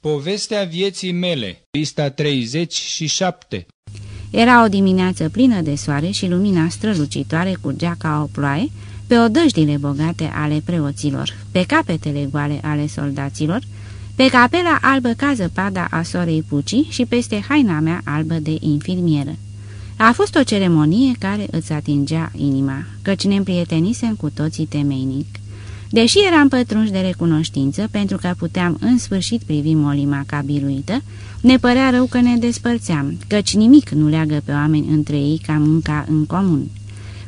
Povestea vieții mele, pista 37 Era o dimineață plină de soare și lumina strălucitoare curgea ca o ploaie pe odăjdile bogate ale preoților, pe capetele goale ale soldaților, pe capela albă ca zăpada a sorei Pucii și peste haina mea albă de infirmieră. A fost o ceremonie care îți atingea inima, căci ne împrietenisem cu toții temeinic. Deși eram pătrunși de recunoștință, pentru că puteam în sfârșit privi molima ca biruită, ne părea rău că ne despărțeam, căci nimic nu leagă pe oameni între ei ca munca în comun.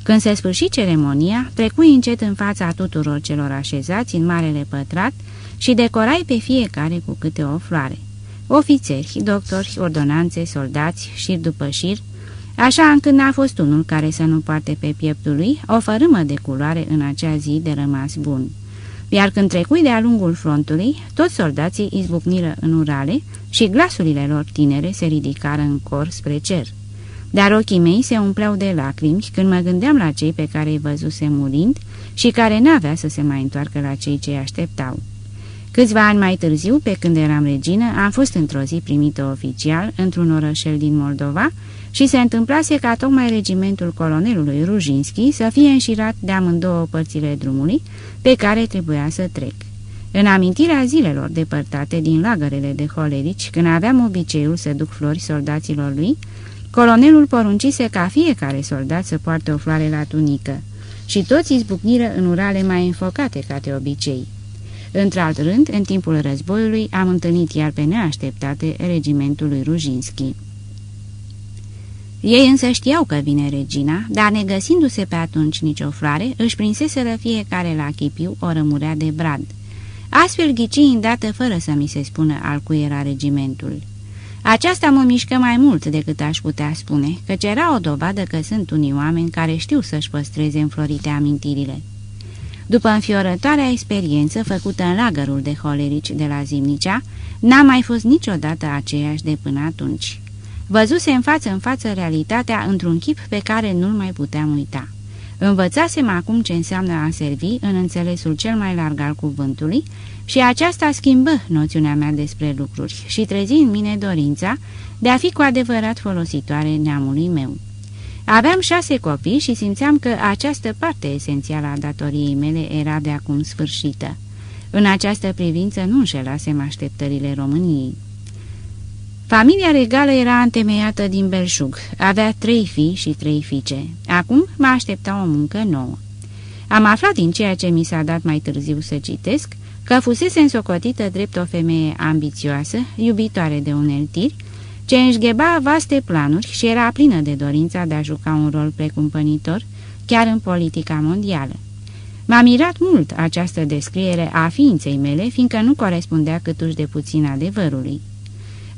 Când se sfârși ceremonia, trecui încet în fața tuturor celor așezați în marele pătrat și decorai pe fiecare cu câte o floare. Ofițeri, doctori, ordonanțe, soldați, șir după șir, așa încât n-a fost unul care să nu poarte pe pieptul lui o fărâmă de culoare în acea zi de rămas bun. Iar când trecui de-a lungul frontului, toți soldații izbucniră în urale și glasurile lor tinere se ridicară în cor spre cer. Dar ochii mei se umpleau de lacrimi când mă gândeam la cei pe care îi văzuse murind și care n-avea să se mai întoarcă la cei ce așteptau. Câțiva ani mai târziu, pe când eram regină, am fost într-o zi primită oficial într-un orășel din Moldova și se întâmplase ca tocmai regimentul colonelului Rujinski să fie înșirat de amândouă părțile drumului pe care trebuia să trec. În amintirea zilelor depărtate din lagărele de holerici, când aveam obiceiul să duc flori soldaților lui, colonelul poruncise ca fiecare soldat să poarte o floare la tunică și toți izbucniră în urale mai înfocate ca de obicei. Într-alt rând, în timpul războiului, am întâlnit iar pe neașteptate regimentul lui Rujinski. Ei însă știau că vine regina, dar negăsindu-se pe atunci nicio floare, își prinseseră fiecare la chipiu o rămurea de brad. Astfel ghici îndată fără să mi se spună al cui era regimentul. Aceasta mă mișcă mai mult decât aș putea spune, căci era o dovadă că sunt unii oameni care știu să-și păstreze înflorite amintirile. După înfiorătoarea experiență făcută în lagărul de holerici de la Zimnicea, n-a mai fost niciodată aceeași de până atunci. Văzuse în față în față realitatea într-un chip pe care nu-l mai puteam uita. Învățasem acum ce înseamnă a servi în înțelesul cel mai larg al cuvântului și aceasta schimbă noțiunea mea despre lucruri și trezi în mine dorința de a fi cu adevărat folositoare neamului meu. Aveam șase copii și simțeam că această parte esențială a datoriei mele era de acum sfârșită. În această privință nu înșelasem așteptările României. Familia regală era întemeiată din belșug. Avea trei fii și trei fiice. Acum mă aștepta o muncă nouă. Am aflat din ceea ce mi s-a dat mai târziu să citesc că fusese însocotită drept o femeie ambițioasă, iubitoare de uneltiri, ce înșgheba vaste planuri și era plină de dorința de a juca un rol precumpănitor, chiar în politica mondială. M-a mirat mult această descriere a ființei mele, fiindcă nu corespundea câtuși de puțin adevărului.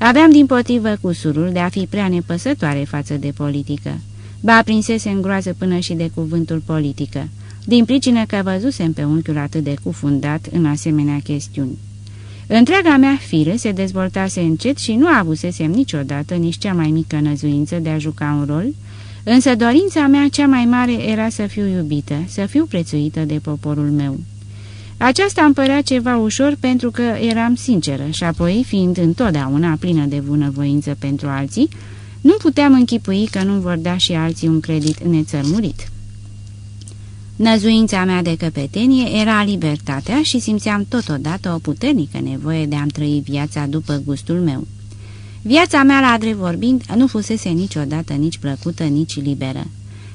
Aveam din potrivă cusurul de a fi prea nepăsătoare față de politică. Ba prinsese în groază până și de cuvântul politică, din pricină că văzusem pe unchiul atât de cufundat în asemenea chestiuni. Întreaga mea fire se dezvoltase încet și nu avusesem niciodată nici cea mai mică năzuință de a juca un rol, însă dorința mea cea mai mare era să fiu iubită, să fiu prețuită de poporul meu. Aceasta îmi părea ceva ușor pentru că eram sinceră și apoi, fiind întotdeauna plină de bunăvoință pentru alții, nu puteam închipui că nu vor da și alții un credit nețărmurit. Năzuința mea de căpetenie era libertatea și simțeam totodată o puternică nevoie de a-mi trăi viața după gustul meu. Viața mea, la drept vorbind, nu fusese niciodată nici plăcută, nici liberă.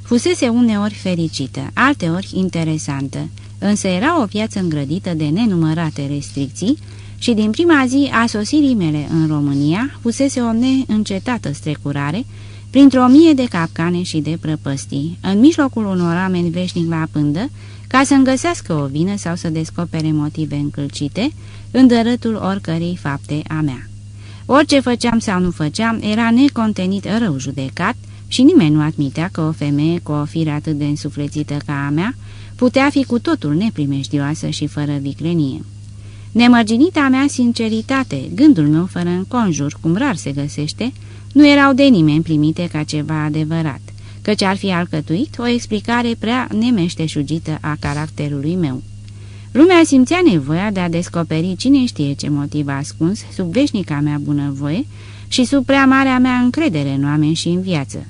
Fusese uneori fericită, alteori interesantă, însă era o viață îngrădită de nenumărate restricții și din prima zi a sosirii mele în România fusese o neîncetată strecurare printr-o mie de capcane și de prăpăstii, în mijlocul unor oameni veșnic la pândă, ca să-mi găsească o vină sau să descopere motive încălcite în dărătul oricărei fapte a mea. Orice făceam sau nu făceam era necontenit rău judecat și nimeni nu admitea că o femeie cu o fire atât de însuflețită ca a mea putea fi cu totul neprimejdioasă și fără viclenie. Nemărginita mea sinceritate, gândul meu fără înconjur, cum rar se găsește, nu erau de nimeni primite ca ceva adevărat, căci ar fi alcătuit o explicare prea nemeșteșugită a caracterului meu. Lumea simțea nevoia de a descoperi cine știe ce motiv ascuns sub veșnica mea bunăvoie și sub prea marea mea încredere în oameni și în viață.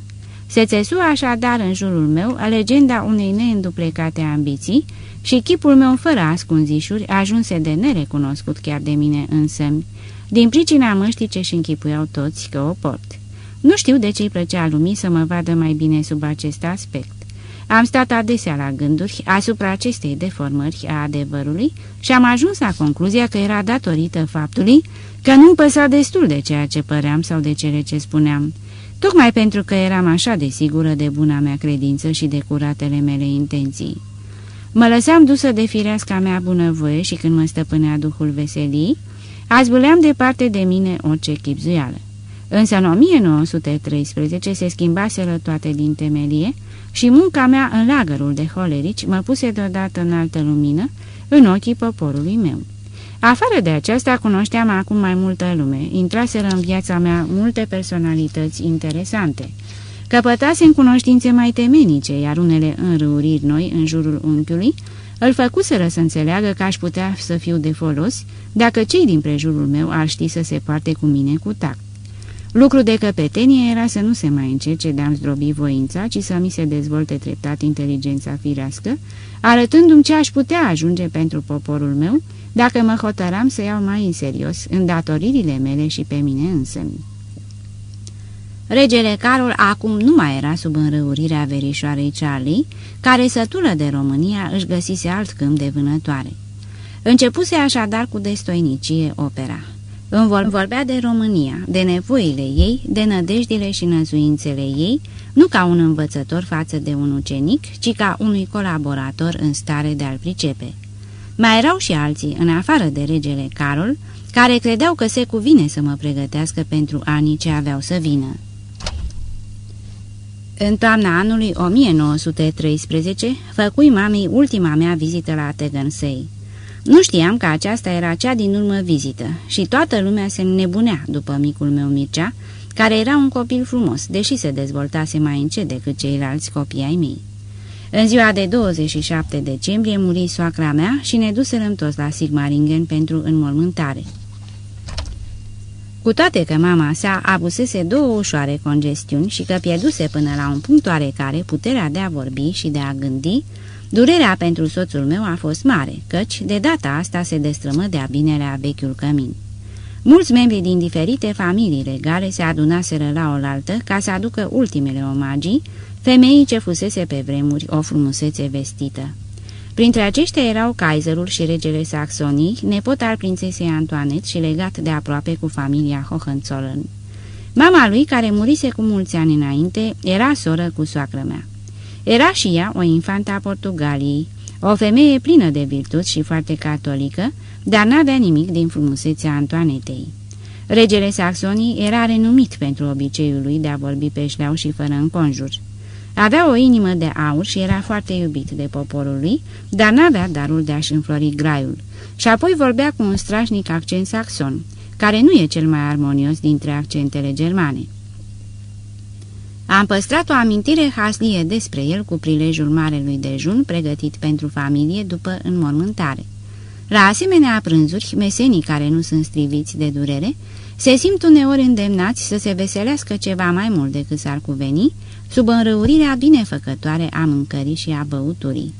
Se țesu așadar în jurul meu legenda unei neînduplecate ambiții și chipul meu fără ascunzișuri ajunse de nerecunoscut chiar de mine însămi, din pricina măștii ce-și închipuiau toți că o port. Nu știu de ce-i plăcea lumii să mă vadă mai bine sub acest aspect. Am stat adesea la gânduri asupra acestei deformări a adevărului și am ajuns la concluzia că era datorită faptului că nu-mi păsa destul de ceea ce păream sau de cele ce spuneam, tocmai pentru că eram așa de sigură de buna mea credință și de curatele mele intenții. Mă lăsam dusă de fireasca mea bunăvoie și când mă stăpânea duhul veselii, azbuleam departe de mine orice chipzuială. Însă în 1913 se schimbaseră toate din temelie și munca mea în lagărul de holerici mă puse deodată în altă lumină în ochii poporului meu. Afară de aceasta, cunoșteam acum mai multă lume, intraseră în viața mea multe personalități interesante. Căpătasem cunoștințe mai temenice, iar unele înrăuriri noi în jurul unchiului îl făcuseră să înțeleagă că aș putea să fiu de folos dacă cei din prejurul meu ar ști să se poarte cu mine cu tact. Lucru de căpetenie era să nu se mai încerce de a-mi zdrobi voința, ci să mi se dezvolte treptat inteligența firească, arătându-mi ce aș putea ajunge pentru poporul meu, dacă mă hotăram să iau mai în serios îndatoririle mele și pe mine însămi. Regele Carol acum nu mai era sub înrăurirea verișoarei Charlie, care sătulă de România își găsise alt câmp de vânătoare. Începuse așadar cu destoinicie opera. Îmi vorbea de România, de nevoile ei, de nădejdile și năzuințele ei, nu ca un învățător față de un ucenic, ci ca unui colaborator în stare de a-l pricepe. Mai erau și alții, în afară de regele Carol, care credeau că se cuvine să mă pregătească pentru anii ce aveau să vină. În toamna anului 1913, făcui mamei ultima mea vizită la Tegănsei. Nu știam că aceasta era cea din urmă vizită și toată lumea se nebunea după micul meu Mircea, care era un copil frumos, deși se dezvoltase mai încet decât ceilalți copii ai mei. În ziua de 27 decembrie muri soacra mea și ne duserăm toți la Sigmaringen pentru înmormântare. Cu toate că mama sa abusese două ușoare congestiuni și că pierduse până la un punct oarecare puterea de a vorbi și de a gândi, Durerea pentru soțul meu a fost mare, căci de data asta se destrămă de-a binelea vechiul cămin. Mulți membri din diferite familii regale se adunaseră la oaltă ca să aducă ultimele omagii femeii ce fusese pe vremuri o frumusețe vestită. Printre aceștia erau Kaiserul și regele Saxonii, nepot al prințesei Antoanet și legat de aproape cu familia Hohenzollern. Mama lui, care murise cu mulți ani înainte, era soră cu soacră mea. Era și ea o infantă a Portugaliei, o femeie plină de virtuți și foarte catolică, dar n-avea nimic din frumusețea Antoanetei. Regele Saxonii era renumit pentru obiceiul lui de a vorbi pe șleau și fără înconjur. Avea o inimă de aur și era foarte iubit de poporul lui, dar n-avea darul de a-și înflori graiul. Și apoi vorbea cu un strașnic accent saxon, care nu e cel mai armonios dintre accentele germane. Am păstrat o amintire haslie despre el cu prilejul marelui dejun pregătit pentru familie după înmormântare. La asemenea prânzuri, mesenii care nu sunt striviți de durere se simt uneori îndemnați să se veselească ceva mai mult decât s-ar cuveni, sub înrăurirea binefăcătoare a mâncării și a băuturii.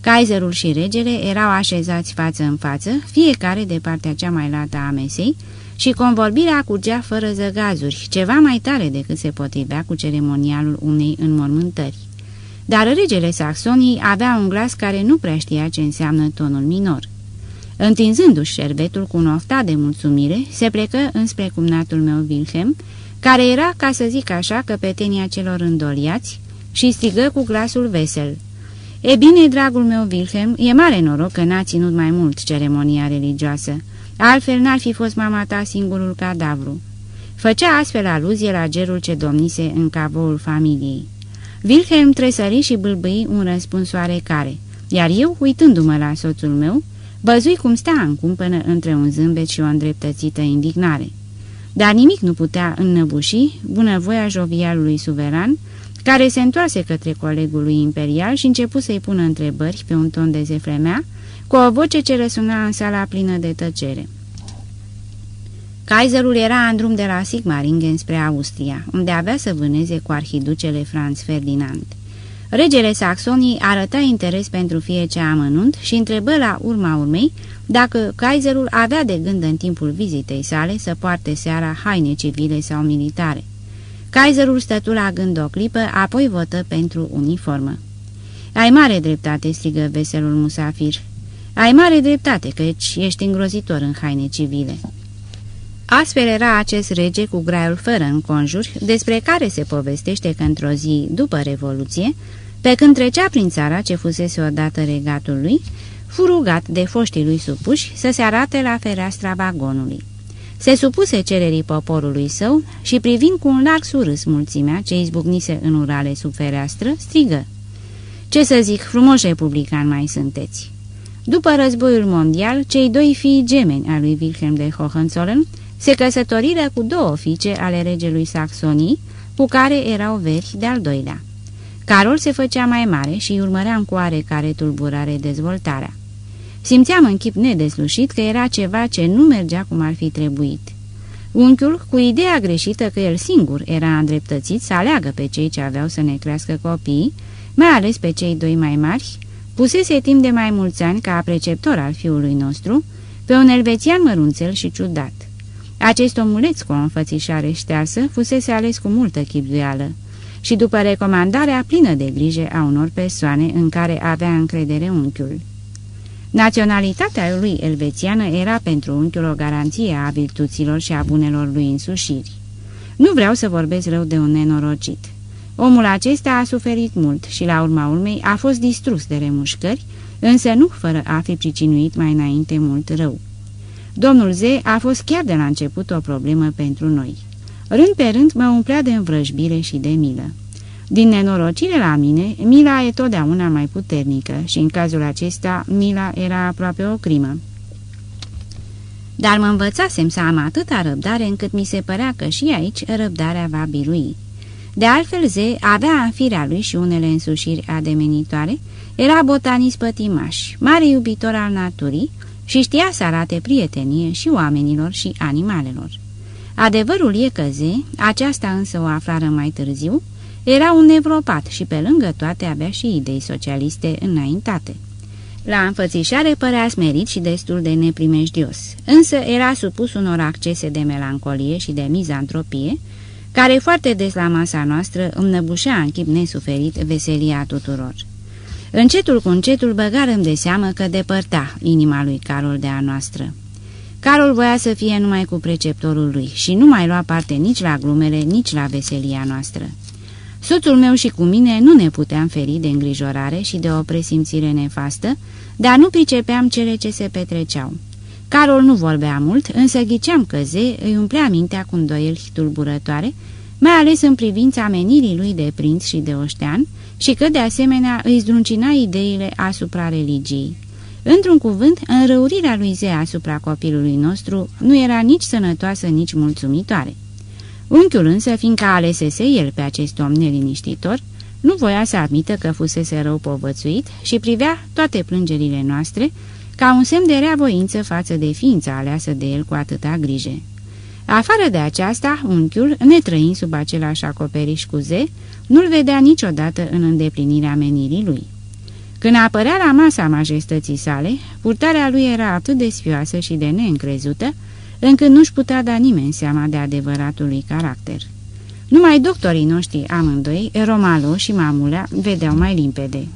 Kaiserul și regele erau așezați față în față, fiecare de partea cea mai lată a mesei, și convorbirea curgea fără zăgazuri, ceva mai tare decât se potrivea cu ceremonialul unei înmormântări. Dar regele Saxonii avea un glas care nu prea știa ce înseamnă tonul minor. Întinzându-și șerbetul cu un oftat de mulțumire, se plecă înspre cumnatul meu Wilhelm, care era, ca să zic așa, căpetenia celor îndoliați, și strigă cu glasul vesel. E bine, dragul meu Wilhelm, e mare noroc că n-a ținut mai mult ceremonia religioasă. Altfel n-ar fi fost mama ta singurul cadavru. Făcea astfel aluzie la gerul ce domnise în cavoul familiei. Wilhelm tresări și bâlbâi un răspuns oarecare, iar eu, uitându-mă la soțul meu, văzui cum stea în cumpănă între un zâmbet și o îndreptățită indignare. Dar nimic nu putea înnăbuși bunăvoia jovialului suveran, care se întoarse către colegul lui imperial și începu să-i pună întrebări pe un ton de zefremea, cu o voce ce răsuna în sala plină de tăcere. Kaiserul era în drum de la Sigmaringen spre Austria, unde avea să vâneze cu arhiducele Franz Ferdinand. Regele Saxonii arăta interes pentru fiecare amănunt și întrebă la urma urmei dacă Kaiserul avea de gând în timpul vizitei sale să poarte seara haine civile sau militare. Kaiserul stătu la gând o clipă, apoi votă pentru uniformă. Ai mare dreptate," strigă veselul musafir. Ai mare dreptate, căci ești îngrozitor în haine civile." Astfel era acest rege cu graiul fără înconjuri, despre care se povestește că într-o zi după Revoluție, pe când trecea prin țara ce fusese odată regatul lui, fu rugat de foștii lui supuși să se arate la fereastra vagonului. Se supuse cererii poporului său și privind cu un larg surâs mulțimea ce izbucnise în urale sub fereastră, strigă. Ce să zic, frumoși republicani mai sunteți! După războiul mondial, cei doi fii gemeni al lui Wilhelm de Hohenzollern se căsătoriră cu două fiice ale regelui Saxonii, cu care erau veri de-al doilea. Carol se făcea mai mare și urmărea în coare care tulburare dezvoltarea. Simțeam în chip nedeslușit că era ceva ce nu mergea cum ar fi trebuit. Unchiul, cu ideea greșită că el singur era îndreptățit să aleagă pe cei ce aveau să ne crească copiii, mai ales pe cei doi mai mari, pusese timp de mai mulți ani ca preceptor al fiului nostru, pe un elvețian mărunțel și ciudat. Acest omuleț cu o înfățișare ștearsă fusese ales cu multă chipzuială și după recomandarea plină de grijă a unor persoane în care avea încredere unchiul. Naționalitatea lui elvețiană era pentru unchiul o garanție a virtuților și a bunelor lui însușiri. Nu vreau să vorbesc rău de un nenorocit. Omul acesta a suferit mult și la urma urmei a fost distrus de remușcări, însă nu fără a fi pricinuit mai înainte mult rău. Domnul Z a fost chiar de la început o problemă pentru noi. Rând pe rând mă umplea de învrăjbire și de milă. Din nenorocire la mine, mila e totdeauna mai puternică și în cazul acesta mila era aproape o crimă. Dar mă învățasem să am atâta răbdare încât mi se părea că și aici răbdarea va birui. De altfel, Ze avea în firea lui și unele însușiri ademenitoare, era botanist pătimaș, mare iubitor al naturii și știa să arate prietenie și oamenilor și animalelor. Adevărul e că Ze, aceasta însă o aflară mai târziu, era un nevropat și pe lângă toate avea și idei socialiste înaintate. La înfățișare părea smerit și destul de neprimejdios, însă era supus unor accese de melancolie și de mizantropie, care foarte des la masa noastră înnăbușea în chip nesuferit veselia tuturor. Încetul cu încetul băgarăm de seamă că depărta inima lui Carol de a noastră. Carol voia să fie numai cu preceptorul lui și nu mai lua parte nici la glumele, nici la veselia noastră. Soțul meu și cu mine nu ne puteam feri de îngrijorare și de o presimțire nefastă, dar nu pricepeam cele ce se petreceau. Carol nu vorbea mult, însă ghiceam că Ze îi umplea mintea cu îndoieli tulburătoare, mai ales în privința menirii lui de prinț și de oștean, și că de asemenea îi zdruncina ideile asupra religiei. Într-un cuvânt, înrăurirea lui Ze asupra copilului nostru nu era nici sănătoasă, nici mulțumitoare. Unchiul însă, fiindcă alesese el pe acest om neliniștitor, nu voia să admită că fusese rău povățuit și privea toate plângerile noastre ca un semn de reavoință față de ființa aleasă de el cu atâta grijă. Afară de aceasta, unchiul, netrăind sub același acoperiș cu ze, nu-l vedea niciodată în îndeplinirea menirii lui. Când apărea la masa majestății sale, purtarea lui era atât de sfioasă și de neîncrezută, încât nu-și putea da nimeni seama de adevăratul lui caracter. Numai doctorii noștri amândoi, Romalo și Mamulea, vedeau mai limpede.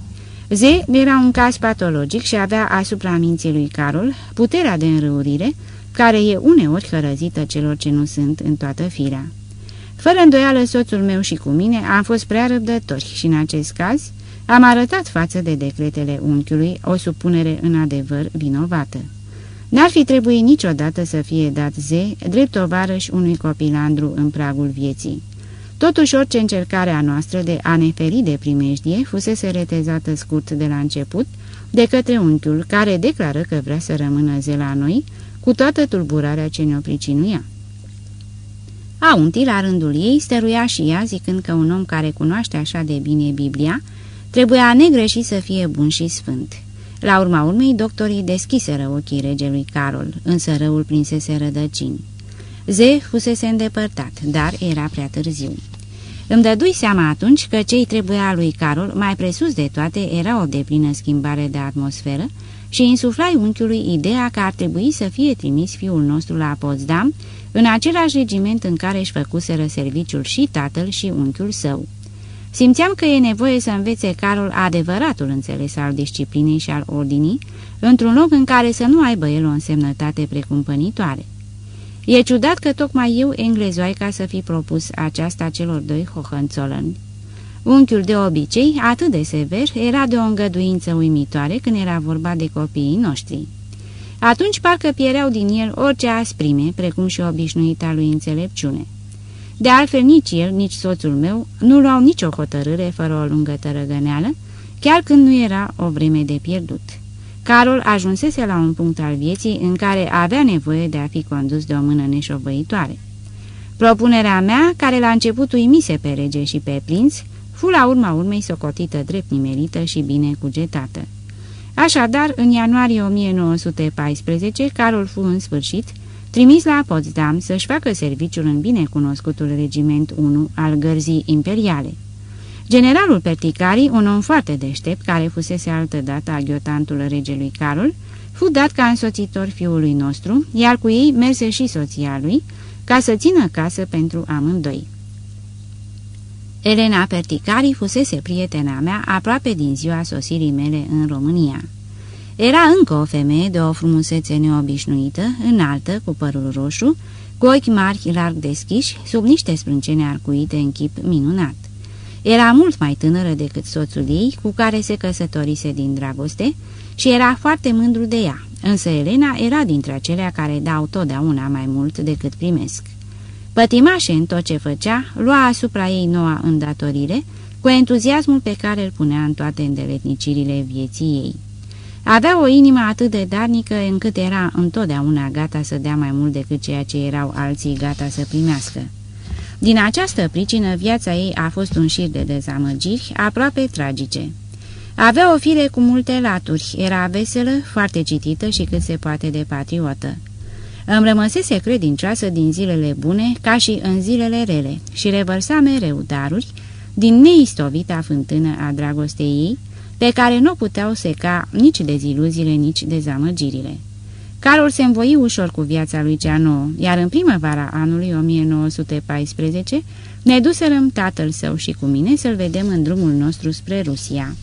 Z era un caz patologic și avea asupra minții lui Carol puterea de înrăurire, care e uneori hărăzită celor ce nu sunt în toată firea. Fără îndoială, soțul meu și cu mine am fost prea răbdători și, în acest caz, am arătat față de decretele unchiului o supunere în adevăr vinovată. N-ar fi trebuit niciodată să fie dat ze, drept tovarăș unui copilandru în pragul vieții. Totuși, orice încercare a noastră de a ne feri de primejdie fusese retezată scurt de la început de către unchiul, care declară că vrea să rămână ze la noi, cu toată tulburarea ce ne-o pricinuia. Aunti, la rândul ei, stăruia și ea, zicând că un om care cunoaște așa de bine Biblia, trebuia negreșit să fie bun și sfânt. La urma urmei, doctorii deschiseră ochii regelui Carol, însă răul prinsese rădăcini. Ze fusese îndepărtat, dar era prea târziu. Îmi dădui seama atunci că cei trebuia lui Carol, mai presus de toate, era o deplină schimbare de atmosferă și insuflai unchiului ideea că ar trebui să fie trimis fiul nostru la Potsdam, în același regiment în care își făcuseră serviciul și tatăl și unchiul său. Simțeam că e nevoie să învețe Carol adevăratul înțeles al disciplinei și al ordinii, într-un loc în care să nu aibă el o însemnătate precumpănitoare. E ciudat că tocmai eu, englezoaica, să fi propus aceasta celor doi Hohenzollern. Unchiul de obicei, atât de sever, era de o îngăduință uimitoare când era vorba de copiii noștri. Atunci parcă piereau din el orice asprime, precum și obișnuita lui înțelepciune. De altfel, nici el, nici soțul meu nu luau nicio hotărâre fără o lungă tărăgăneală, chiar când nu era o vreme de pierdut. Carol ajunsese la un punct al vieții în care avea nevoie de a fi condus de o mână neșovăitoare. Propunerea mea, care la început uimise pe rege și pe prinț, fu la urma urmei socotită drept nimerită și bine cugetată. Așadar, în ianuarie 1914, Carol fu în sfârșit trimis la Potsdam să-și facă serviciul în binecunoscutul regiment 1 al gărzii imperiale. Generalul Perticari, un om foarte deștept, care fusese altădată aghiotantul regelui Carol, fu dat ca însoțitor fiului nostru, iar cu ei merse și soția lui, ca să țină casă pentru amândoi. Elena Perticari fusese prietena mea aproape din ziua sosirii mele în România. Era încă o femeie de o frumusețe neobișnuită, înaltă, cu părul roșu, cu ochi mari, larg deschiși, sub niște sprâncene arcuite în chip minunat. Era mult mai tânără decât soțul ei, cu care se căsătorise din dragoste, și era foarte mândru de ea, însă Elena era dintre acelea care dau totdeauna mai mult decât primesc. Pătimașe în tot ce făcea, lua asupra ei noua îndatorire, cu entuziasmul pe care îl punea în toate îndeletnicirile vieții ei. Avea o inimă atât de darnică încât era întotdeauna gata să dea mai mult decât ceea ce erau alții gata să primească. Din această pricină, viața ei a fost un șir de dezamăgiri aproape tragice. Avea o fire cu multe laturi, era veselă, foarte citită și cât se poate de patriotă. Îmi rămăsese credincioasă din zilele bune ca și în zilele rele și revărsa mereu daruri din neistovita fântână a dragostei ei, pe care nu puteau seca nici deziluziile, nici dezamăgirile. Carol se învoi ușor cu viața lui cea nouă, iar în primăvara anului 1914 ne duserăm tatăl său și cu mine să-l vedem în drumul nostru spre Rusia.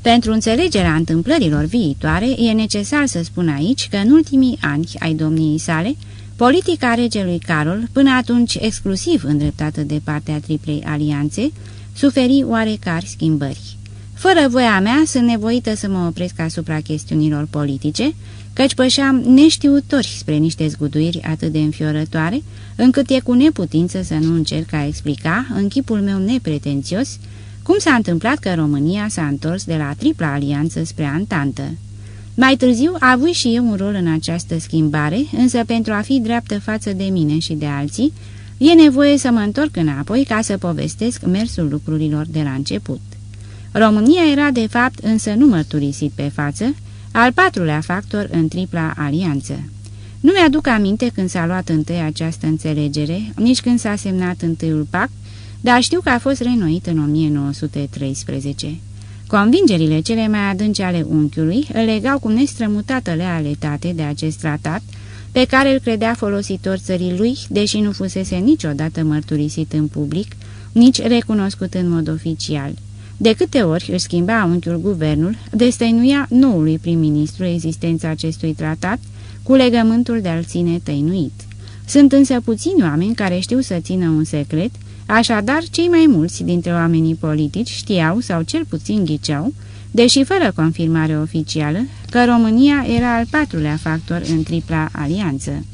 Pentru înțelegerea întâmplărilor viitoare, e necesar să spun aici că în ultimii ani ai domniei sale, politica regelui Carol, până atunci exclusiv îndreptată de partea triplei alianțe, suferi oarecari schimbări. Fără voia mea, sunt nevoită să mă opresc asupra chestiunilor politice, căci pășeam neștiutori spre niște zguduiri atât de înfiorătoare, încât e cu neputință să nu încerc a explica, în chipul meu nepretențios, cum s-a întâmplat că România s-a întors de la tripla alianță spre Antantă. Mai târziu a avut și eu un rol în această schimbare, însă pentru a fi dreaptă față de mine și de alții, e nevoie să mă întorc înapoi ca să povestesc mersul lucrurilor de la început. România era de fapt însă nu mărturisit pe față, al patrulea factor în tripla alianță. Nu mi-aduc aminte când s-a luat întâi această înțelegere, nici când s-a semnat întâiul pact, dar știu că a fost renoit în 1913. Convingerile cele mai adânci ale unchiului îl legau cu nestrămutată lealetate de acest tratat, pe care îl credea folositor țării lui, deși nu fusese niciodată mărturisit în public, nici recunoscut în mod oficial. De câte ori își schimba unchiul guvernul, destăinuia noului prim-ministru existența acestui tratat cu legământul de a-l ține tăinuit. Sunt însă puțini oameni care știu să țină un secret, așadar cei mai mulți dintre oamenii politici știau sau cel puțin ghiceau, deși fără confirmare oficială, că România era al patrulea factor în tripla alianță.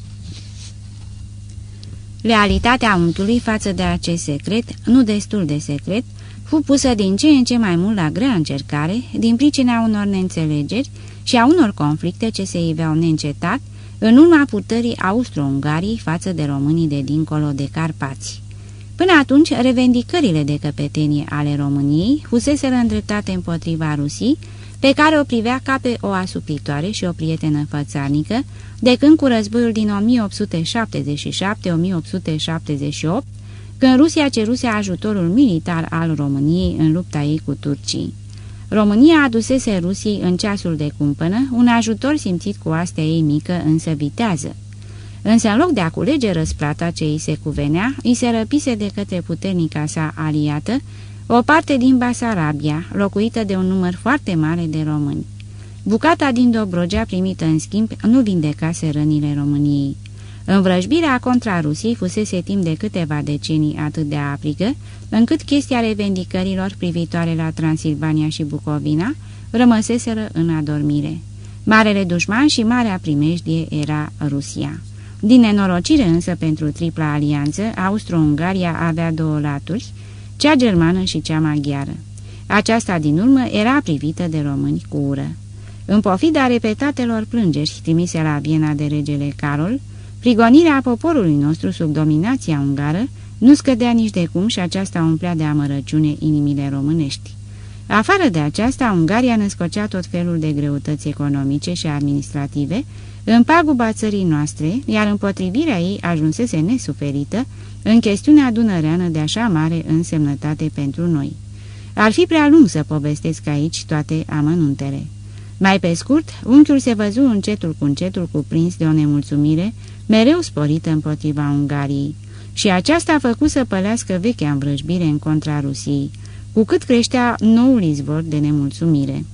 Realitatea unchiului față de acest secret, nu destul de secret, fu pusă din ce în ce mai mult la grea încercare, din pricina unor neînțelegeri și a unor conflicte ce se iveau neîncetat, în urma purtării austro-ungarii față de românii de dincolo de Carpați. Până atunci, revendicările de căpetenie ale României fuseseră îndreptate împotriva Rusiei, pe care o privea ca pe o asupritoare și o prietenă fățarnică, de când cu războiul din 1877-1878, când Rusia ceruse ajutorul militar al României în lupta ei cu turcii. România adusese Rusiei în ceasul de cumpănă un ajutor simțit cu astea ei mică, însă vitează. Însă în loc de a culege răsplata ce îi se cuvenea, îi se răpise de către puternica sa aliată o parte din Basarabia, locuită de un număr foarte mare de români. Bucata din Dobrogea primită în schimb nu vindecase rănile României. Învrăjbirea contra Rusiei fusese timp de câteva decenii atât de aprigă, încât chestia revendicărilor privitoare la Transilvania și Bucovina rămăseseră în adormire. Marele dușman și marea primejdie era Rusia. Din nenorocire însă pentru tripla alianță, Austro-Ungaria avea două laturi, cea germană și cea maghiară. Aceasta din urmă era privită de români cu ură. În pofida repetatelor plângeri trimise la Viena de regele Carol, prigonirea poporului nostru sub dominația ungară nu scădea nici de cum și aceasta umplea de amărăciune inimile românești. Afară de aceasta, Ungaria născocea tot felul de greutăți economice și administrative în paguba țării noastre, iar împotrivirea ei ajunsese nesuferită în chestiunea dunăreană de așa mare însemnătate pentru noi. Ar fi prea lung să povestesc aici toate amănuntele. Mai pe scurt, unchiul se văzu încetul cu încetul cuprins de o nemulțumire mereu sporită împotriva Ungariei și aceasta a făcut să pălească vechea învrăjbire în contra Rusiei, cu cât creștea noul izvor de nemulțumire.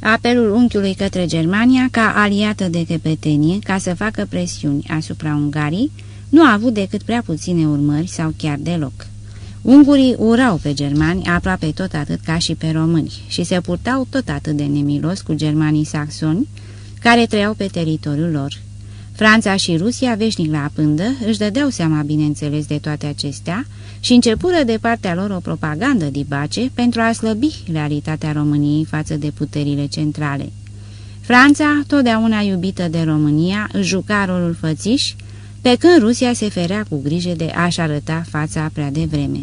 Apelul unchiului către Germania, ca aliată de căpetenie, ca să facă presiuni asupra Ungarii, nu a avut decât prea puține urmări sau chiar deloc. Ungurii urau pe germani aproape tot atât ca și pe români și se purtau tot atât de nemilos cu germanii saxoni care trăiau pe teritoriul lor. Franța și Rusia, veșnic la apândă, își dădeau seama, bineînțeles, de toate acestea și începură de partea lor o propagandă dibace pentru a slăbi realitatea României față de puterile centrale. Franța, totdeauna iubită de România, își juca rolul fățiș, pe când Rusia se ferea cu grijă de a-și arăta fața prea devreme.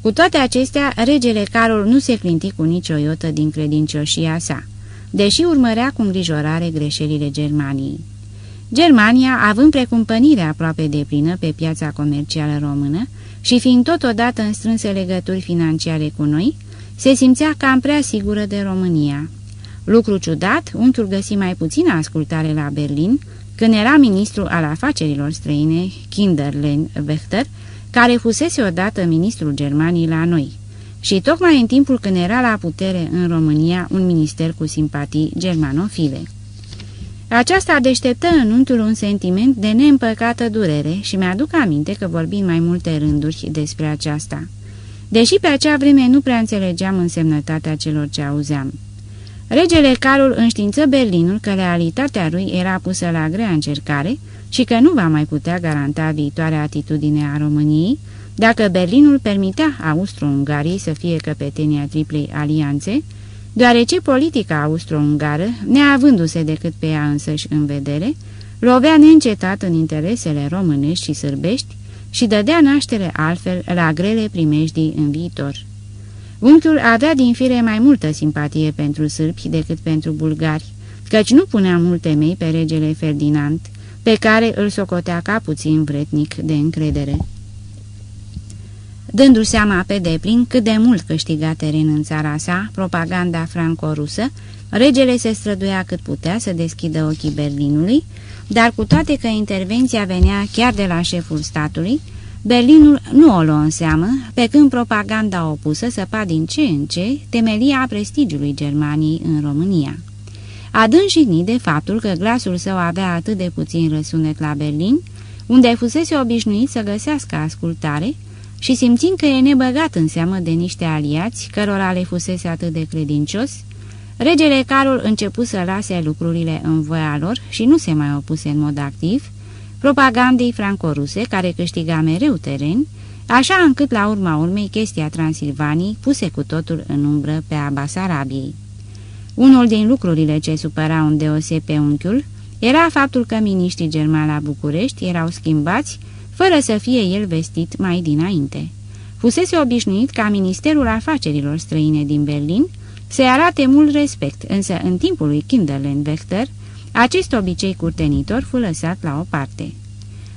Cu toate acestea, regele Carol nu se clinti cu nicio iotă din credincioșia sa, deși urmărea cu îngrijorare greșelile Germaniei. Germania, având precumpănire aproape de plină pe piața comercială română și fiind totodată în strânse legături financiare cu noi, se simțea cam prea sigură de România. Lucru ciudat, unchiul găsi mai puțină ascultare la Berlin, când era ministru al afacerilor străine, Kinderlen Wächter, care fusese odată ministrul Germaniei la noi, și tocmai în timpul când era la putere în România un minister cu simpatii germanofile. Aceasta deșteptă în unchiul un sentiment de neîmpăcată durere și mi-aduc aminte că vorbim mai multe rânduri despre aceasta. Deși pe acea vreme nu prea înțelegeam însemnătatea celor ce auzeam. Regele Carol înștiință Berlinul că realitatea lui era pusă la grea încercare și că nu va mai putea garanta viitoarea atitudine a României dacă Berlinul permitea Austro-Ungariei să fie căpetenia triplei alianțe, deoarece politica austro-ungară, neavându-se decât pe ea însăși în vedere, lovea neîncetat în interesele românești și sârbești și dădea naștere altfel la grele primejdii în viitor. Unchiul avea din fire mai multă simpatie pentru sârbi decât pentru bulgari, căci nu punea multe mei pe regele Ferdinand, pe care îl socotea ca puțin vretnic de încredere. Dându-și seama pe deplin cât de mult câștiga teren în țara sa, propaganda franco-rusă, regele se străduia cât putea să deschidă ochii Berlinului, dar cu toate că intervenția venea chiar de la șeful statului, Berlinul nu o luă în seamă, pe când propaganda opusă săpa din ce în ce temelia prestigiului Germaniei în România. Adânc de faptul că glasul său avea atât de puțin răsunet la Berlin, unde fusese obișnuit să găsească ascultare, și simțind că e nebăgat în seamă de niște aliați, cărora le fusese atât de credincios, regele Carol începu să lase lucrurile în voia lor și nu se mai opuse în mod activ, propagandei franco-ruse, care câștiga mereu teren, așa încât la urma urmei chestia Transilvanii puse cu totul în umbră pe Abasarabiei. Unul din lucrurile ce supăra un deoseb pe unchiul era faptul că miniștrii germani la București erau schimbați fără să fie el vestit mai dinainte. Fusese obișnuit ca Ministerul Afacerilor Străine din Berlin să arate mult respect, însă în timpul lui Kinderlenwechter, acest obicei curtenitor fu lăsat la o parte.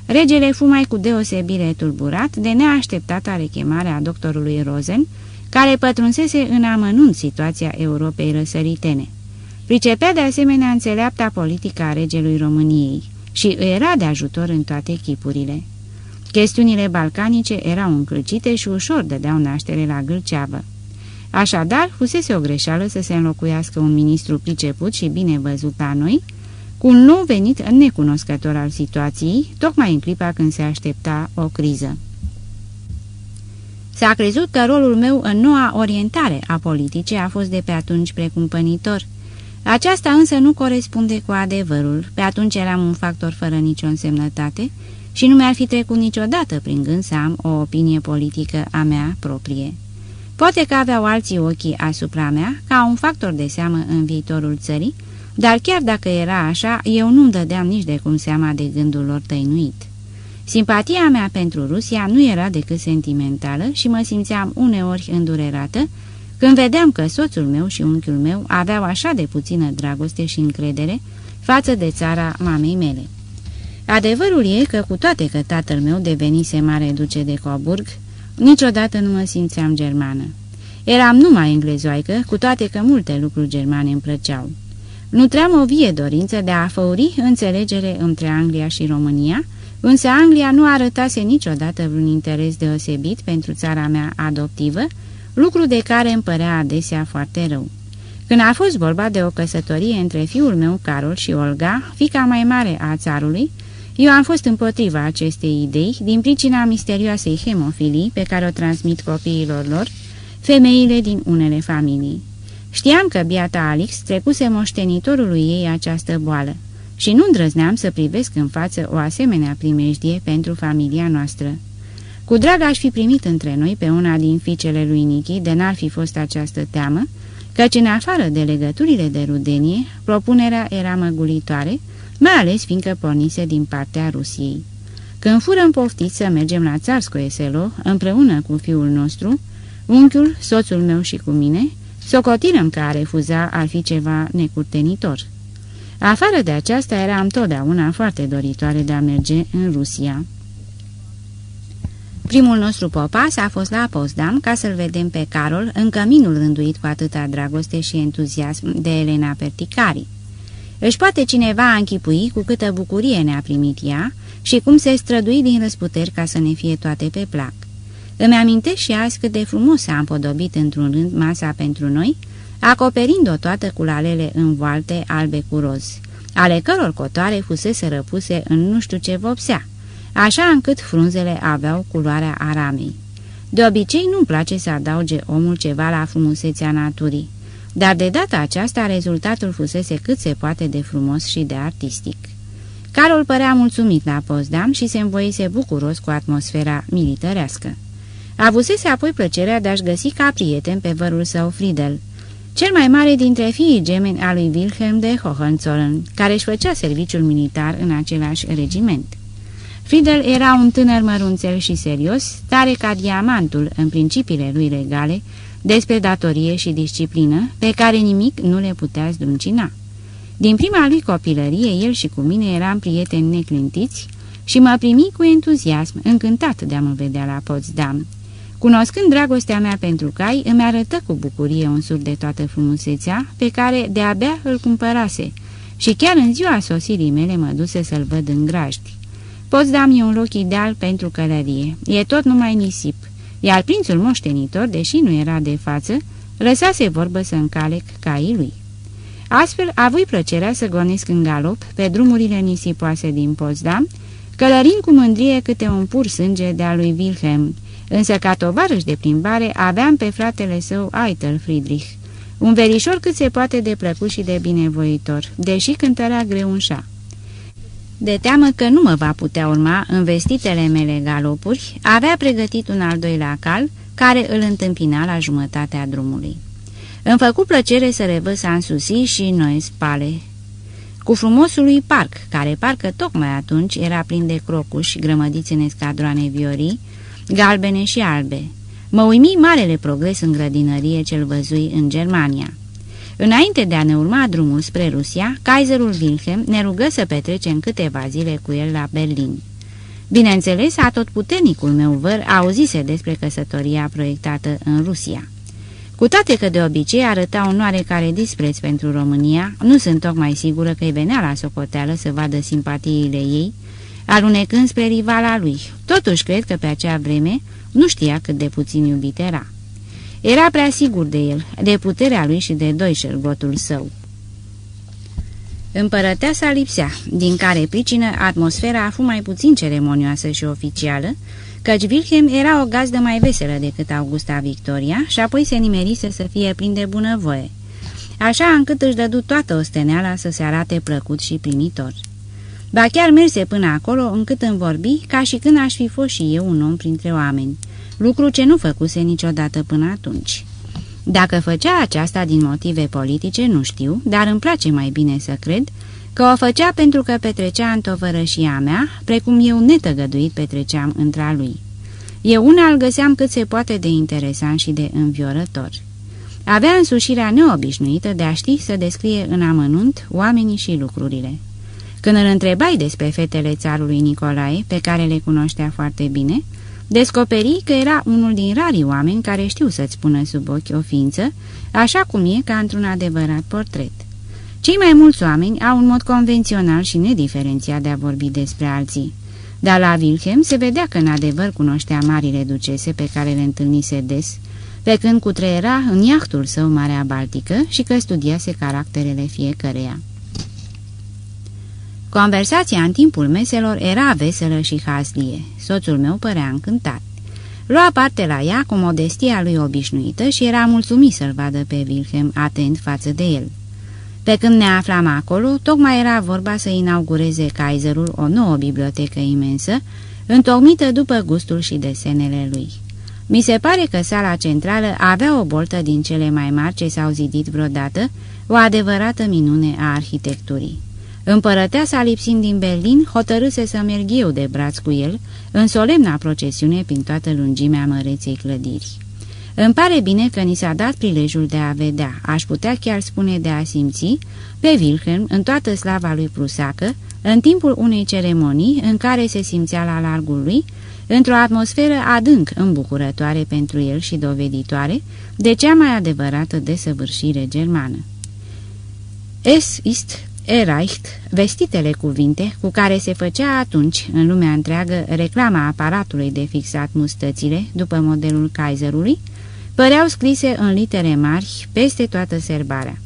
Regele fu mai cu deosebire tulburat de neașteptata rechemare a doctorului Rosen, care pătrunsese în amănunt situația Europei răsăritene. Pricepea de asemenea înțeleapta politica a regelui României și îi era de ajutor în toate chipurile. Chestiunile balcanice erau încălcite și ușor dădeau naștere la gâlceavă. Așadar, fusese o greșeală să se înlocuiască un ministru priceput și bine văzut la noi, cu un nou venit necunoscător al situației, tocmai în clipa când se aștepta o criză. S-a crezut că rolul meu în noua orientare a politicii a fost de pe atunci precumpănitor. Aceasta însă nu corespunde cu adevărul. Pe atunci eram un factor fără nicio însemnătate și nu mi-ar fi trecut niciodată prin gând să am o opinie politică a mea proprie. Poate că aveau alții ochii asupra mea ca un factor de seamă în viitorul țării, dar chiar dacă era așa, eu nu-mi dădeam nici de cum seama de gândul lor tăinuit. Simpatia mea pentru Rusia nu era decât sentimentală și mă simțeam uneori îndurerată când vedeam că soțul meu și unchiul meu aveau așa de puțină dragoste și încredere față de țara mamei mele. Adevărul e că, cu toate că tatăl meu devenise mare duce de Coburg, niciodată nu mă simțeam germană. Eram numai englezoaică, cu toate că multe lucruri germane îmi plăceau. Nutream o vie dorință de a făuri înțelegere între Anglia și România, însă Anglia nu arătase niciodată vreun interes deosebit pentru țara mea adoptivă, lucru de care îmi părea adesea foarte rău. Când a fost vorba de o căsătorie între fiul meu, Carol, și Olga, fica mai mare a țarului, eu am fost împotriva acestei idei din pricina misterioasei hemofilii pe care o transmit copiilor lor, femeile din unele familii. Știam că biata Alex trecuse moștenitorului ei această boală și nu îndrăzneam să privesc în față o asemenea primejdie pentru familia noastră. Cu drag aș fi primit între noi pe una din fiicele lui Nichi, de n-ar fi fost această teamă, căci în afară de legăturile de rudenie, propunerea era măgulitoare, mai ales fiindcă pornise din partea Rusiei. Când furăm poftiți să mergem la Țarskoe Selo, împreună cu fiul nostru, unchiul, soțul meu și cu mine, socotirăm că a refuza ar fi ceva necurtenitor. Afară de aceasta, eram totdeauna foarte doritoare de a merge în Rusia. Primul nostru popas a fost la Potsdam ca să-l vedem pe Carol în căminul rânduit cu atâta dragoste și entuziasm de Elena Perticari. Își poate cineva închipui cu câtă bucurie ne-a primit ea și cum se strădui din răsputeri ca să ne fie toate pe plac. Îmi amintesc și azi cât de frumos a împodobit într-un rând masa pentru noi, acoperind-o toată cu lalele învoalte albe cu roz, ale căror cotoare fusese răpuse în nu știu ce vopsea, așa încât frunzele aveau culoarea aramei. De obicei nu-mi place să adauge omul ceva la frumusețea naturii, dar de data aceasta rezultatul fusese cât se poate de frumos și de artistic. Carol părea mulțumit la Pozdam și se învoise bucuros cu atmosfera militărească. Avusese apoi plăcerea de a-și găsi ca prieten pe vărul său Friedel, cel mai mare dintre fiii gemeni a lui Wilhelm de Hohenzollern, care își făcea serviciul militar în același regiment. Friedel era un tânăr mărunțel și serios, tare ca diamantul în principiile lui regale, despre datorie și disciplină, pe care nimic nu le putea zdruncina. Din prima lui copilărie, el și cu mine eram prieteni neclintiți și mă primi cu entuziasm, încântat de a mă vedea la Potsdam. Cunoscând dragostea mea pentru cai, îmi arătă cu bucurie un sur de toată frumusețea, pe care de-abia îl cumpărase, și chiar în ziua sosirii mele mă duse să-l văd în grajdi. Potsdam e un loc ideal pentru călărie, e tot numai nisip, iar prințul moștenitor, deși nu era de față, lăsase vorbă să încalec caii lui. Astfel, avui plăcerea să gonesc în galop pe drumurile nisipoase din Potsdam, călărind cu mândrie câte un pur sânge de-a lui Wilhelm, însă ca tovarăș de plimbare aveam pe fratele său Eitel Friedrich, un verișor cât se poate de plăcut și de binevoitor, deși cântărea greu în șa. De teamă că nu mă va putea urma în vestitele mele galopuri, avea pregătit un al doilea cal, care îl întâmpina la jumătatea drumului. Îmi făcu plăcere să revăd Sansusi și noi spale. cu frumosului parc, care parcă tocmai atunci era plin de crocuși grămădiți în escadroane viorii, galbene și albe. Mă uimi marele progres în grădinărie cel văzui în Germania. Înainte de a ne urma drumul spre Rusia, Kaiserul Wilhelm ne rugă să petrecem câteva zile cu el la Berlin. Bineînțeles, atotputernicul meu văr auzise despre căsătoria proiectată în Rusia. Cu toate că de obicei arăta un oarecare dispreț pentru România, nu sunt tocmai sigură că-i venea la socoteală să vadă simpatiile ei, alunecând spre rivala lui. Totuși cred că pe acea vreme nu știa cât de puțin iubit era. Era prea sigur de el, de puterea lui și de doi șergotul său. Împărăteasa lipsea, din care pricină atmosfera a fost mai puțin ceremonioasă și oficială, căci Wilhelm era o gazdă mai veselă decât Augusta Victoria și apoi se nimerise să fie plin de bunăvoie, așa încât își dădu toată osteneala să se arate plăcut și primitor. Ba chiar merse până acolo încât îmi vorbi ca și când aș fi fost și eu un om printre oameni, lucru ce nu făcuse niciodată până atunci. Dacă făcea aceasta din motive politice, nu știu, dar îmi place mai bine să cred că o făcea pentru că petrecea în tovărășia mea, precum eu netăgăduit petreceam între lui. Eu una îl găseam cât se poate de interesant și de înviorător. Avea însușirea neobișnuită de a ști să descrie în amănunt oamenii și lucrurile. Când îl întrebai despre fetele țarului Nicolae, pe care le cunoștea foarte bine, descoperi că era unul din rarii oameni care știu să-ți spună sub ochi o ființă, așa cum e ca într-un adevărat portret. Cei mai mulți oameni au un mod convențional și nediferențiat de a vorbi despre alții. Dar la Wilhelm se vedea că în adevăr cunoștea marile ducese pe care le întâlnise des, pe când cutreiera în iahtul său Marea Baltică și că studiase caracterele fiecăreia. Conversația în timpul meselor era veselă și haslie. Soțul meu părea încântat. Lua parte la ea cu modestia lui obișnuită și era mulțumit să-l vadă pe Wilhelm atent față de el. Pe când ne aflam acolo, tocmai era vorba să inaugureze Kaiserul o nouă bibliotecă imensă, întocmită după gustul și desenele lui. Mi se pare că sala centrală avea o boltă din cele mai mari ce s-au zidit vreodată, o adevărată minune a arhitecturii. Împărăteasa lipsind din Berlin, hotărâse să merg eu de braț cu el, în solemna procesiune prin toată lungimea măreței clădiri. Îmi pare bine că ni s-a dat prilejul de a vedea, aș putea chiar spune de a simți, pe Wilhelm în toată slava lui prusacă, în timpul unei ceremonii în care se simțea la largul lui, într-o atmosferă adânc îmbucurătoare pentru el și doveditoare de cea mai adevărată desăvârșire germană. Es ist erreicht, vestitele cuvinte cu care se făcea atunci în lumea întreagă reclama aparatului de fixat mustățile după modelul Kaiserului, păreau scrise în litere mari peste toată serbarea.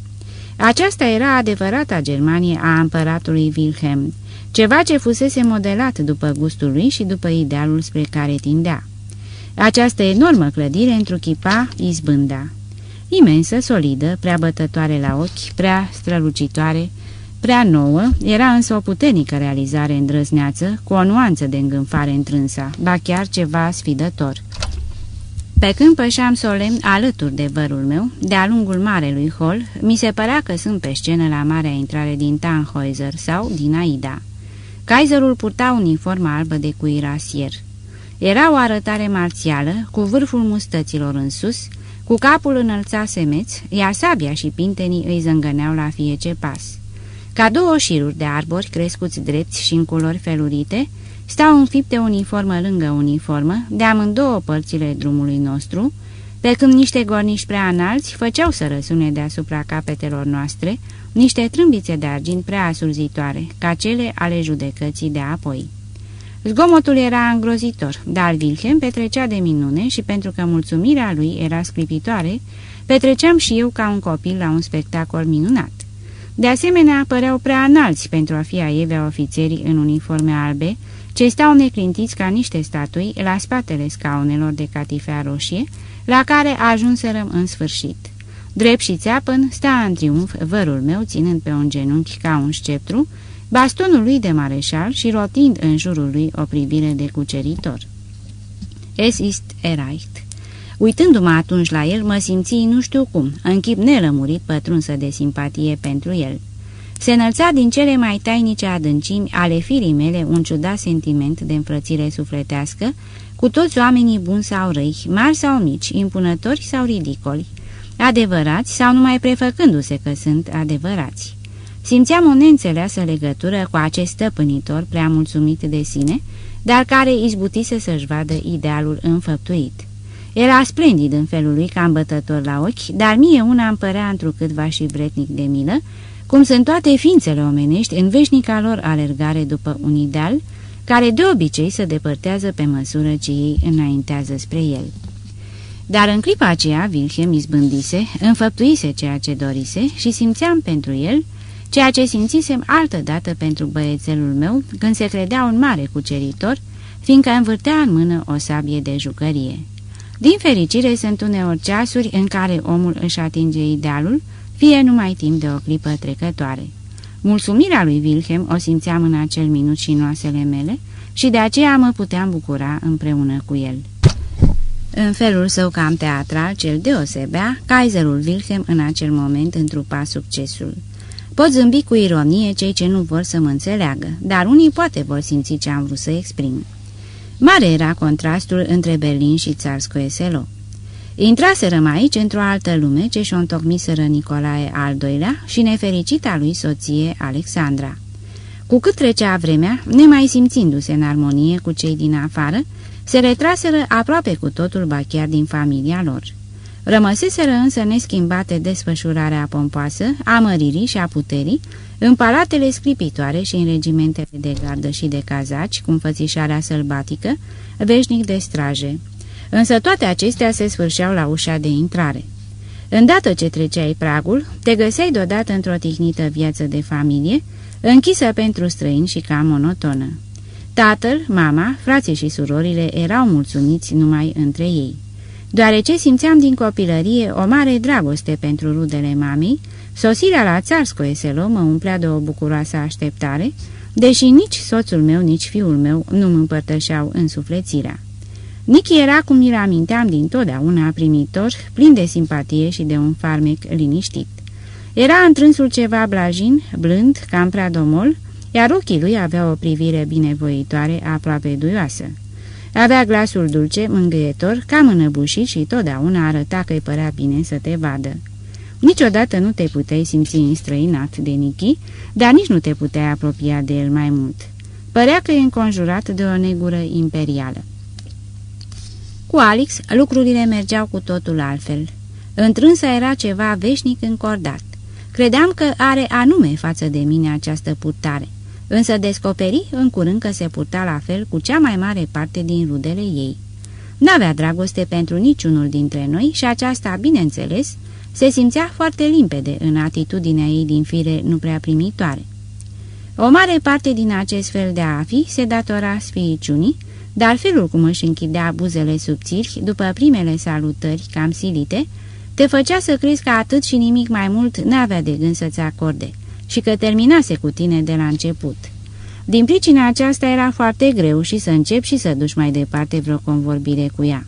Aceasta era adevărata Germanie a împăratului Wilhelm, ceva ce fusese modelat după gustul lui și după idealul spre care tindea. Această enormă clădire întruchipa izbânda. Imensă, solidă, prea bătătoare la ochi, prea strălucitoare, prea nouă, era însă o puternică realizare îndrăzneață, cu o nuanță de îngânfare întrânsa, ba chiar ceva sfidător. Pe când pășeam solemn alături de vărul meu, de-a lungul marelui hol, mi se părea că sunt pe scenă la marea intrare din Tannhäuser sau din Aida. Kaiserul purta uniforma albă de cuirasier. Era o arătare marțială, cu vârful mustăților în sus, cu capul înălțat semeț, iar sabia și pintenii îi zângăneau la fiece pas. Ca două șiruri de arbori crescuți drepți și în culori felurite, stau înfipte uniformă lângă uniformă, de amândouă părțile drumului nostru, pe când niște gorniși prea înalți făceau să răsune deasupra capetelor noastre niște trâmbițe de argint prea asurzitoare, ca cele ale judecății de apoi. Zgomotul era îngrozitor, dar Wilhelm petrecea de minune și pentru că mulțumirea lui era scripitoare, petreceam și eu ca un copil la un spectacol minunat. De asemenea, păreau prea înalți pentru a fi aievea ofițerii în uniforme albe, ce stau neclintiți ca niște statui la spatele scaunelor de catifea roșie, la care ajunserăm în sfârșit. Drept și țeapăn sta în triumf vărul meu ținând pe un genunchi ca un sceptru, bastonul lui de mareșal și rotind în jurul lui o privire de cuceritor. Es ist erreicht. Uitându-mă atunci la el, mă simți nu știu cum, în chip nelămurit pătrunsă de simpatie pentru el. se înălța din cele mai tainice adâncimi ale firii mele un ciudat sentiment de înfrățire sufletească cu toți oamenii buni sau răi, mari sau mici, impunători sau ridicoli, adevărați sau numai prefăcându-se că sunt adevărați. Simțeam o neînțeleasă legătură cu acest stăpânitor prea mulțumit de sine, dar care izbutise să-și vadă idealul înfăptuit. Era splendid în felul lui ca îmbătător la ochi, dar mie una îmi părea întrucâtva și vretnic de milă, cum sunt toate ființele omenești în veșnica lor alergare după un ideal, care de obicei se depărtează pe măsură ce ei înaintează spre el. Dar în clipa aceea Wilhelm izbândise, înfăptuise ceea ce dorise și simțeam pentru el ceea ce simțisem altădată pentru băiețelul meu când se credea un mare cuceritor, fiindcă învârtea în mână o sabie de jucărie. Din fericire sunt uneori ceasuri în care omul își atinge idealul, fie numai timp de o clipă trecătoare. Mulțumirea lui Wilhelm o simțeam în acel minut și noasele mele și de aceea mă puteam bucura împreună cu el. În felul său cam teatral, cel deosebea, Kaiserul Wilhelm în acel moment întrupa succesul. Pot zâmbi cu ironie cei ce nu vor să mă înțeleagă, dar unii poate vor simți ce am vrut să exprim. Mare era contrastul între Berlin și Țarskoe Selo. Intraserăm aici într-o altă lume ce și-o întocmiseră Nicolae al II-lea și nefericita lui soție Alexandra. Cu cât trecea vremea, nemai simțindu-se în armonie cu cei din afară, se retraseră aproape cu totul ba chiar din familia lor. Rămăseseră însă neschimbate desfășurarea pompoasă, a măririi și a puterii, în palatele scripitoare și în regimentele de gardă și de cazaci, cu înfățișarea sălbatică, veșnic de straje. Însă toate acestea se sfârșeau la ușa de intrare. Îndată ce treceai pragul, te găseai deodată într-o tihnită viață de familie, închisă pentru străini și cam monotonă. Tatăl, mama, frații și surorile erau mulțumiți numai între ei. Deoarece simțeam din copilărie o mare dragoste pentru rudele mamei, sosirea la Țarskoe Selo mă umplea de o bucuroasă așteptare, deși nici soțul meu, nici fiul meu nu mă împărtășeau însuflețirea. Nichi era, cum mi-l aminteam din totdeauna, primitor, plin de simpatie și de un farmec liniștit. Era întrânsul ceva blajin, blând, cam prea domol, iar ochii lui aveau o privire binevoitoare, aproape duioasă. Avea glasul dulce, mângâietor, cam înăbușit și totdeauna arăta că îi părea bine să te vadă. Niciodată nu te puteai simți înstrăinat de Nichi, dar nici nu te puteai apropia de el mai mult. Părea că e înconjurat de o negură imperială. Cu Alex, lucrurile mergeau cu totul altfel. Întrânsa era ceva veșnic încordat. Credeam că are anume față de mine această purtare însă descoperi în curând că se purta la fel cu cea mai mare parte din rudele ei. N-avea dragoste pentru niciunul dintre noi și aceasta, bineînțeles, se simțea foarte limpede în atitudinea ei din fire nu prea primitoare. O mare parte din acest fel de a fi se datora sfiiciunii, dar felul cum își închidea buzele subțiri după primele salutări cam silite, te făcea să crezi că atât și nimic mai mult n-avea de gând să-ți acorde – și că terminase cu tine de la început. Din pricina aceasta era foarte greu și să începi și să duci mai departe vreo convorbire cu ea.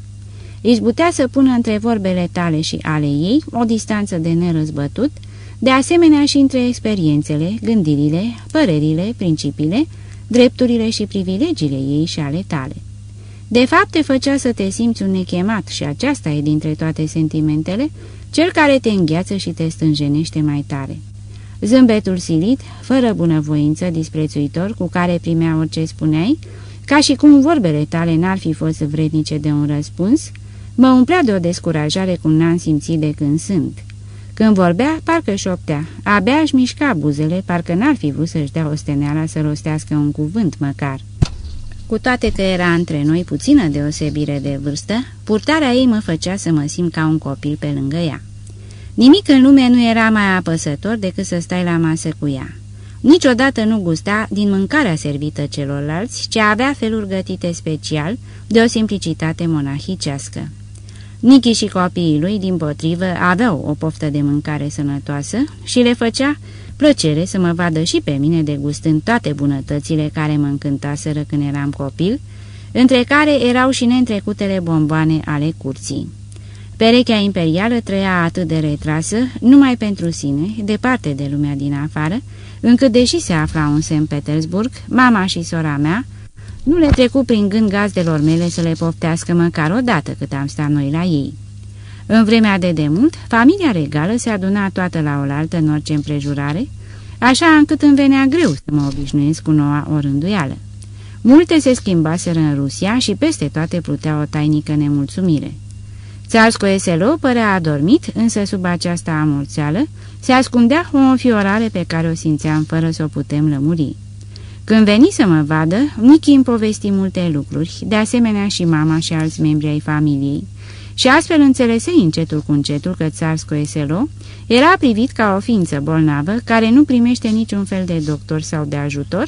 Izbutea să pună între vorbele tale și ale ei o distanță de nerăzbătut, de asemenea și între experiențele, gândirile, părerile, principiile, drepturile și privilegiile ei și ale tale. De fapt, te făcea să te simți un nechemat și aceasta e dintre toate sentimentele, cel care te îngheață și te stânjenește mai tare. Zâmbetul silit, fără bunăvoință, disprețuitor, cu care primea orice spuneai, ca și cum vorbele tale n-ar fi fost vrednice de un răspuns, mă umplea de o descurajare cum n-am simțit de când sunt. Când vorbea, parcă șoptea, abia își mișca buzele, parcă n-ar fi vrut să-și dea osteneala să rostească un cuvânt măcar. Cu toate că era între noi puțină deosebire de vârstă, purtarea ei mă făcea să mă simt ca un copil pe lângă ea. Nimic în lume nu era mai apăsător decât să stai la masă cu ea. Niciodată nu gusta din mâncarea servită celorlalți, ce avea feluri gătite special, de o simplicitate monahicească. Nichi și copiii lui, din potrivă, aveau o poftă de mâncare sănătoasă și le făcea plăcere să mă vadă și pe mine degustând toate bunătățile care mă încântaseră când eram copil, între care erau și neîntrecutele bomboane ale curții. Perechea imperială trăia atât de retrasă, numai pentru sine, departe de lumea din afară, încât, deși se aflau în St. Petersburg, mama și sora mea nu le trecu prin gând gazdelor mele să le poftească măcar o dată cât am stat noi la ei. În vremea de demult, familia regală se aduna toată la oaltă în orice împrejurare, așa încât îmi venea greu să mă obișnuiesc cu noua orânduială. Multe se schimbaseră în Rusia și peste toate plutea o tainică nemulțumire. Țarsco Eselo părea adormit, însă sub această amorțeală se ascundea o înfiorare pe care o simțeam fără să o putem lămuri. Când veni să mă vadă, Nichi îmi povesti multe lucruri, de asemenea și mama și alți membri ai familiei, și astfel înțelese încetul cu încetul că Țarsco Eselo era privit ca o ființă bolnavă care nu primește niciun fel de doctor sau de ajutor,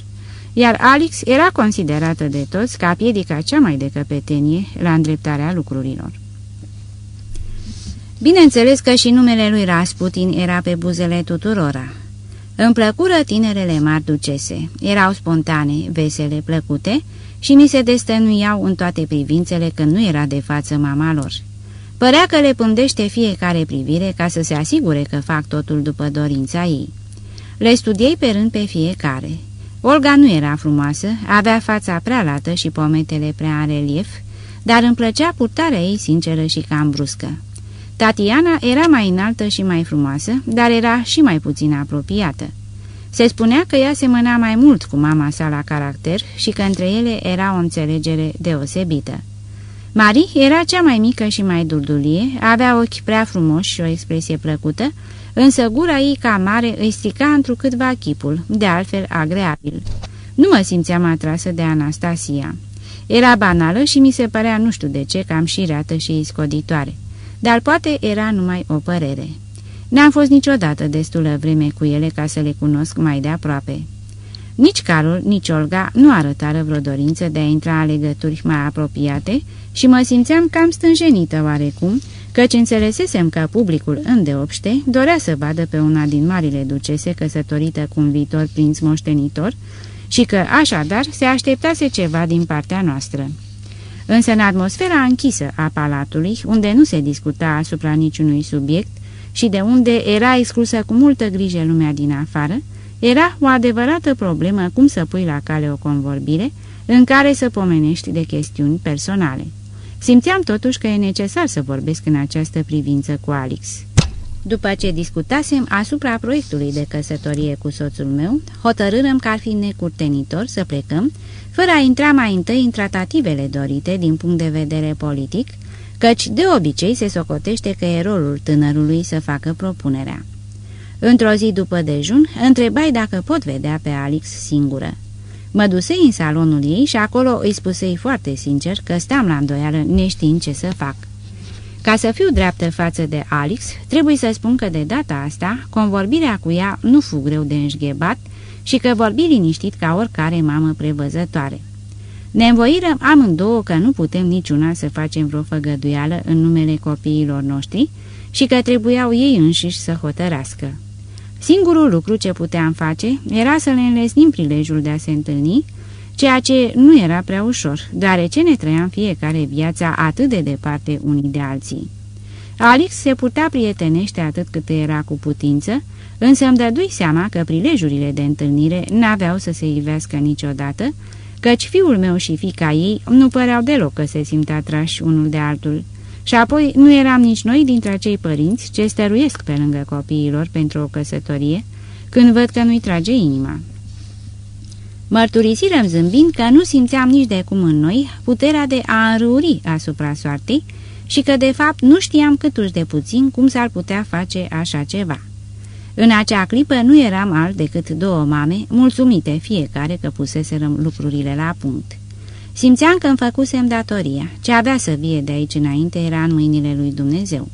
iar Alex era considerată de toți ca piedica cea mai de căpetenie la îndreptarea lucrurilor. Bineînțeles că și numele lui Rasputin era pe buzele tuturora. Îmi plăcură tinerele mari ducese, erau spontane, vesele, plăcute și mi se destănuiau în toate privințele când nu era de față mama lor. Părea că le pândește fiecare privire ca să se asigure că fac totul după dorința ei. Le studiei pe rând pe fiecare. Olga nu era frumoasă, avea fața prea lată și pometele prea în relief, dar îmi plăcea purtarea ei sinceră și cam bruscă. Tatiana era mai înaltă și mai frumoasă, dar era și mai puțin apropiată. Se spunea că ea semăna mai mult cu mama sa la caracter și că între ele era o înțelegere deosebită. Marie era cea mai mică și mai durdulie, avea ochi prea frumoși și o expresie plăcută, însă gura ei ca mare îi strica întrucâtva chipul, de altfel agreabil. Nu mă simțeam atrasă de Anastasia. Era banală și mi se părea nu știu de ce cam șireată și iscoditoare dar poate era numai o părere. N-am fost niciodată destulă vreme cu ele ca să le cunosc mai de aproape. Nici Carol, nici Olga nu arătară vreo dorință de a intra în legături mai apropiate și mă simțeam cam stânjenită oarecum, căci înțelesesem că publicul îndeopște dorea să vadă pe una din marile ducese căsătorită cu un viitor prinț moștenitor și că, așadar, se așteptase ceva din partea noastră. Însă în atmosfera închisă a palatului, unde nu se discuta asupra niciunui subiect și de unde era exclusă cu multă grijă lumea din afară, era o adevărată problemă cum să pui la cale o convorbire în care să pomenești de chestiuni personale. Simțeam totuși că e necesar să vorbesc în această privință cu Alex. După ce discutasem asupra proiectului de căsătorie cu soțul meu, hotărârăm că ar fi necurtenitor să plecăm fără a intra mai întâi în tratativele dorite din punct de vedere politic, căci de obicei se socotește că e rolul tânărului să facă propunerea. Într-o zi după dejun, întrebai dacă pot vedea pe Alex singură. Mă dusei în salonul ei și acolo îi spusei foarte sincer că steam la îndoială neștiind ce să fac. Ca să fiu dreaptă față de Alex, trebuie să spun că de data asta, convorbirea cu ea nu fu greu de înșghebat, și că vorbi liniștit ca oricare mamă prevăzătoare. Ne învoirăm amândouă că nu putem niciuna să facem vreo făgăduială în numele copiilor noștri și că trebuiau ei înșiși să hotărască. Singurul lucru ce puteam face era să le înlesnim prilejul de a se întâlni, ceea ce nu era prea ușor, deoarece ne trăiam fiecare viața atât de departe unii de alții. Alex se putea prietenește atât cât era cu putință, însă îmi dădui seama că prilejurile de întâlnire n-aveau să se ivească niciodată, căci fiul meu și fica ei nu păreau deloc că se simt atrași unul de altul. Și apoi nu eram nici noi dintre acei părinți ce stăruiesc pe lângă copiilor pentru o căsătorie, când văd că nu-i trage inima. Mărturisirăm zâmbind că nu simțeam nici de cum în noi puterea de a înrăuri asupra soartei și că de fapt nu știam câtuși de puțin cum s-ar putea face așa ceva. În acea clipă nu eram alt decât două mame, mulțumite fiecare că puseserăm lucrurile la punct. Simțeam că îmi făcusem datoria. Ce avea să vie de aici înainte era în mâinile lui Dumnezeu.